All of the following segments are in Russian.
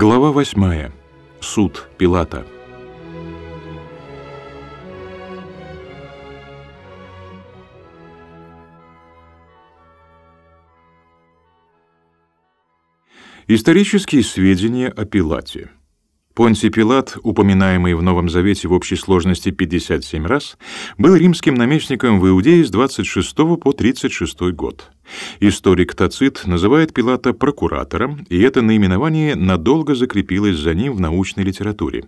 Глава 8. Суд Пилата. Исторические сведения о Пилате. Понтий Пилат, упоминаемый в Новом Завете в общей сложности 57 раз, был римским наместником в Иудее с 26 по 36 год. Историк Тацит называет Пилата прокуратором, и это наименование надолго закрепилось за ним в научной литературе.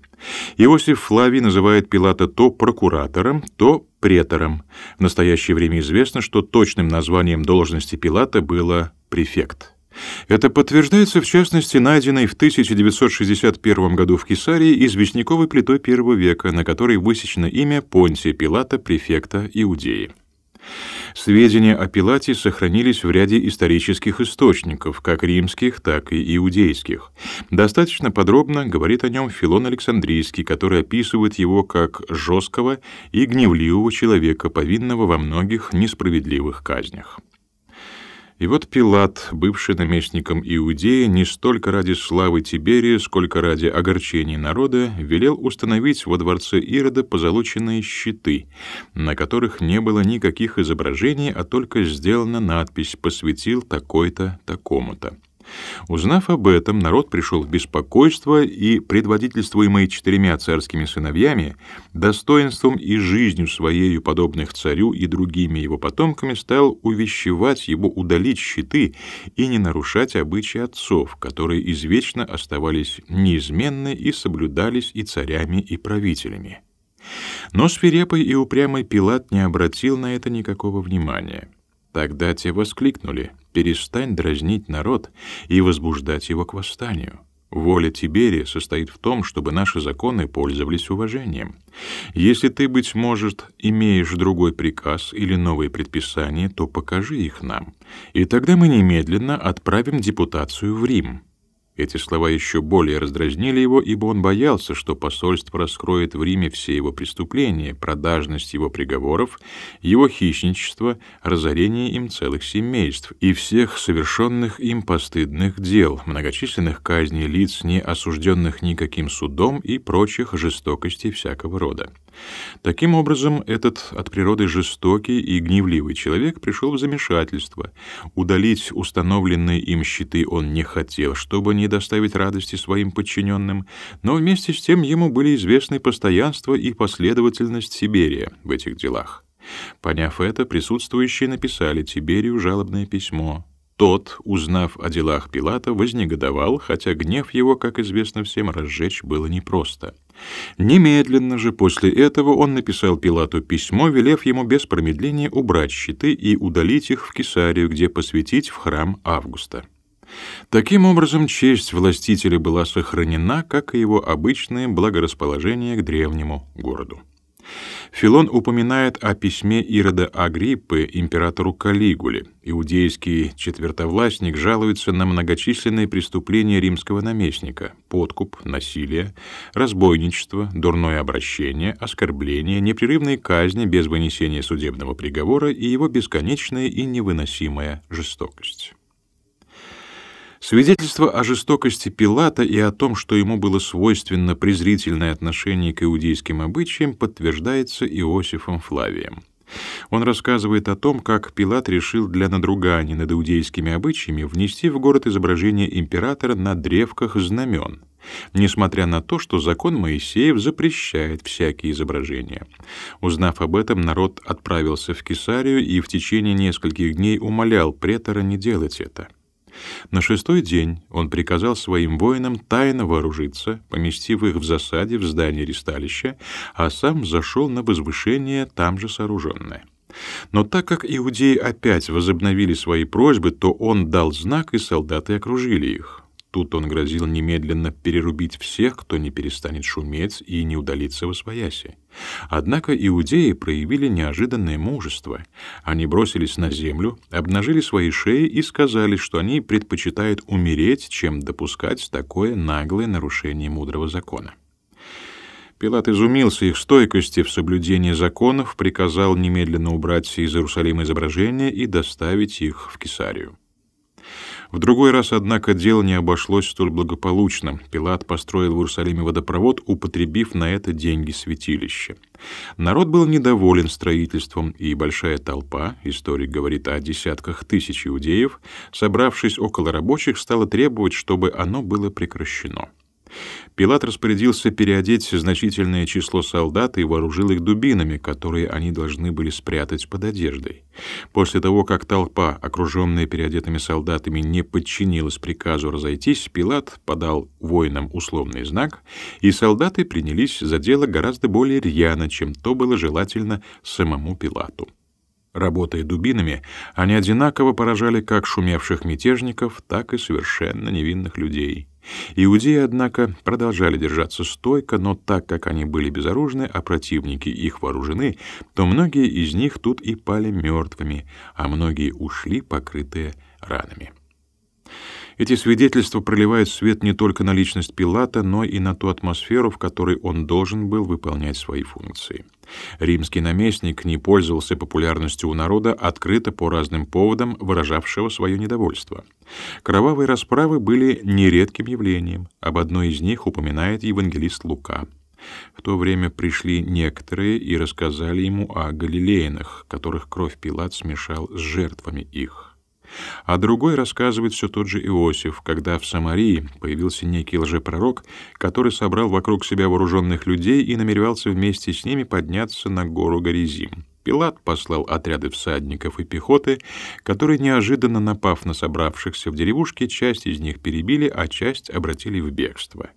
Иосиф Флавий называет Пилата то прокуратором, то претором. В настоящее время известно, что точным названием должности Пилата было префект. Это подтверждается в частности найденной в 1961 году в Кесарии известняковой плитой первого века, на которой высечено имя Понтия Пилата, префекта Иудеи. Сведения о Пилате сохранились в ряде исторических источников, как римских, так и иудейских. Достаточно подробно говорит о нем Филон Александрийский, который описывает его как жесткого и гневливого человека, повинного во многих несправедливых казнях. И вот Пилат, бывший наместником Иудеи, не столько ради славы Тиберия, сколько ради огорчений народа, велел установить во дворце Ирода позолоченные щиты, на которых не было никаких изображений, а только сделана надпись «Посвятил такой-то такому-то». Узнав об этом, народ пришел в беспокойство, и, предводительствуемый четырьмя царскими сыновьями, достоинством и жизнью своею подобных царю и другими его потомками, стал увещевать его удалить щиты и не нарушать обычаи отцов, которые извечно оставались неизменны и соблюдались и царями, и правителями. Но свирепый и упрямый Пилат не обратил на это никакого внимания. Тогда те воскликнули «Перестань дразнить народ и возбуждать его к восстанию». Воля Тиберия состоит в том, чтобы наши законы пользовались уважением. Если ты, быть может, имеешь другой приказ или новые предписания, то покажи их нам, и тогда мы немедленно отправим депутацию в Рим. Эти слова еще более раздразнили его, ибо он боялся, что посольство раскроет в Риме все его преступления, продажность его приговоров, его хищничество, разорение им целых семейств и всех совершенных им постыдных дел, многочисленных казней лиц, не осужденных никаким судом и прочих жестокостей всякого рода. Таким образом, этот от природы жестокий и гневливый человек пришел в замешательство. Удалить установленные им щиты он не хотел, чтобы не доставить радости своим подчиненным, но вместе с тем ему были известны постоянство и последовательность Сибирия в этих делах. Поняв это, присутствующие написали Тиберию жалобное письмо. Тот, узнав о делах Пилата, вознегодовал, хотя гнев его, как известно всем, разжечь было непросто. Немедленно же после этого он написал Пилату письмо, велев ему без промедления убрать щиты и удалить их в Кесарию, где посвятить в храм Августа. Таким образом, честь властителя была сохранена, как и его обычное благорасположение к древнему городу. Филон упоминает о письме Ирода Агриппы императору Калигуле. Иудейский четвертовластник жалуется на многочисленные преступления римского наместника: подкуп, насилие, разбойничество, дурное обращение, оскорбление, непрерывные казни без вынесения судебного приговора и его бесконечная и невыносимая жестокость. Свидетельство о жестокости Пилата и о том, что ему было свойственно презрительное отношение к иудейским обычаям, подтверждается Иосифом Флавием. Он рассказывает о том, как Пилат решил для надругания над иудейскими обычаями внести в город изображение императора на древках знамен, несмотря на то, что закон Моисеев запрещает всякие изображения. Узнав об этом, народ отправился в Кесарию и в течение нескольких дней умолял претора не делать это. На шестой день он приказал своим воинам тайно вооружиться, поместив их в засаде в здании ристалища, а сам зашел на возвышение, там же сооруженное. Но так как иудеи опять возобновили свои просьбы, то он дал знак, и солдаты окружили их. Тут он грозил немедленно перерубить всех, кто не перестанет шуметь и не удалиться во свояси. Однако иудеи проявили неожиданное мужество. Они бросились на землю, обнажили свои шеи и сказали, что они предпочитают умереть, чем допускать такое наглое нарушение мудрого закона. Пилат изумился их стойкости в соблюдении законов, приказал немедленно убрать из Иерусалима изображения и доставить их в Кесарию. В другой раз, однако, дело не обошлось столь благополучно. Пилат построил в Иерусалиме водопровод, употребив на это деньги святилища. Народ был недоволен строительством, и большая толпа, историк говорит о десятках тысяч иудеев, собравшись около рабочих, стала требовать, чтобы оно было прекращено. Пилат распорядился переодеть значительное число солдат и вооружил их дубинами, которые они должны были спрятать под одеждой. После того, как толпа, окруженная переодетыми солдатами, не подчинилась приказу разойтись, Пилат подал воинам условный знак, и солдаты принялись за дело гораздо более рьяно, чем то было желательно самому Пилату. Работая дубинами, они одинаково поражали как шумевших мятежников, так и совершенно невинных людей. Иудеи, однако, продолжали держаться стойко, но так как они были безоружны, а противники их вооружены, то многие из них тут и пали мертвыми, а многие ушли, покрытые ранами. Эти свидетельства проливают свет не только на личность Пилата, но и на ту атмосферу, в которой он должен был выполнять свои функции. Римский наместник не пользовался популярностью у народа открыто по разным поводам, выражавшего свое недовольство. Кровавые расправы были нередким явлением. Об одной из них упоминает евангелист Лука. В то время пришли некоторые и рассказали ему о галилеянах, которых кровь Пилат смешал с жертвами их. А другой рассказывает все тот же Иосиф, когда в Самарии появился некий лжепророк, который собрал вокруг себя вооруженных людей и намеревался вместе с ними подняться на гору Горизим. Пилат послал отряды всадников и пехоты, которые, неожиданно напав на собравшихся в деревушке, часть из них перебили, а часть обратили в бегство.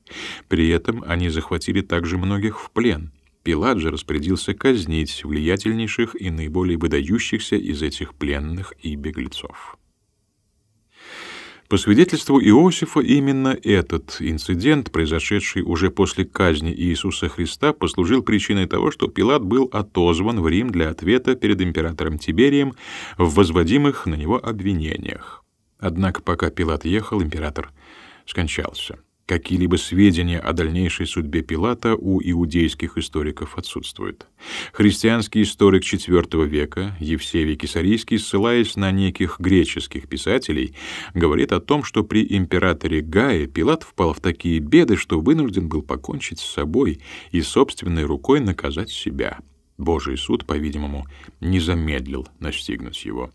При этом они захватили также многих в плен. Пилат же распорядился казнить влиятельнейших и наиболее выдающихся из этих пленных и беглецов. По свидетельству Иосифа, именно этот инцидент, произошедший уже после казни Иисуса Христа, послужил причиной того, что Пилат был отозван в Рим для ответа перед императором Тиберием в возводимых на него обвинениях. Однако пока Пилат ехал, император скончался. Какие-либо сведения о дальнейшей судьбе Пилата у иудейских историков отсутствуют. Христианский историк IV века Евсевий Кесарийский, ссылаясь на неких греческих писателей, говорит о том, что при императоре Гае Пилат впал в такие беды, что вынужден был покончить с собой и собственной рукой наказать себя. Божий суд, по-видимому, не замедлил настигнуть его.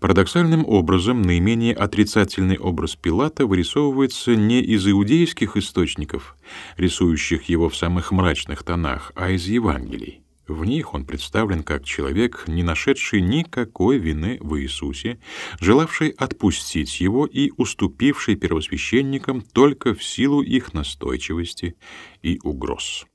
Парадоксальным образом, наименее отрицательный образ Пилата вырисовывается не из иудейских источников, рисующих его в самых мрачных тонах, а из Евангелий. В них он представлен как человек, не нашедший никакой вины в Иисусе, желавший отпустить его и уступивший первосвященникам только в силу их настойчивости и угроз.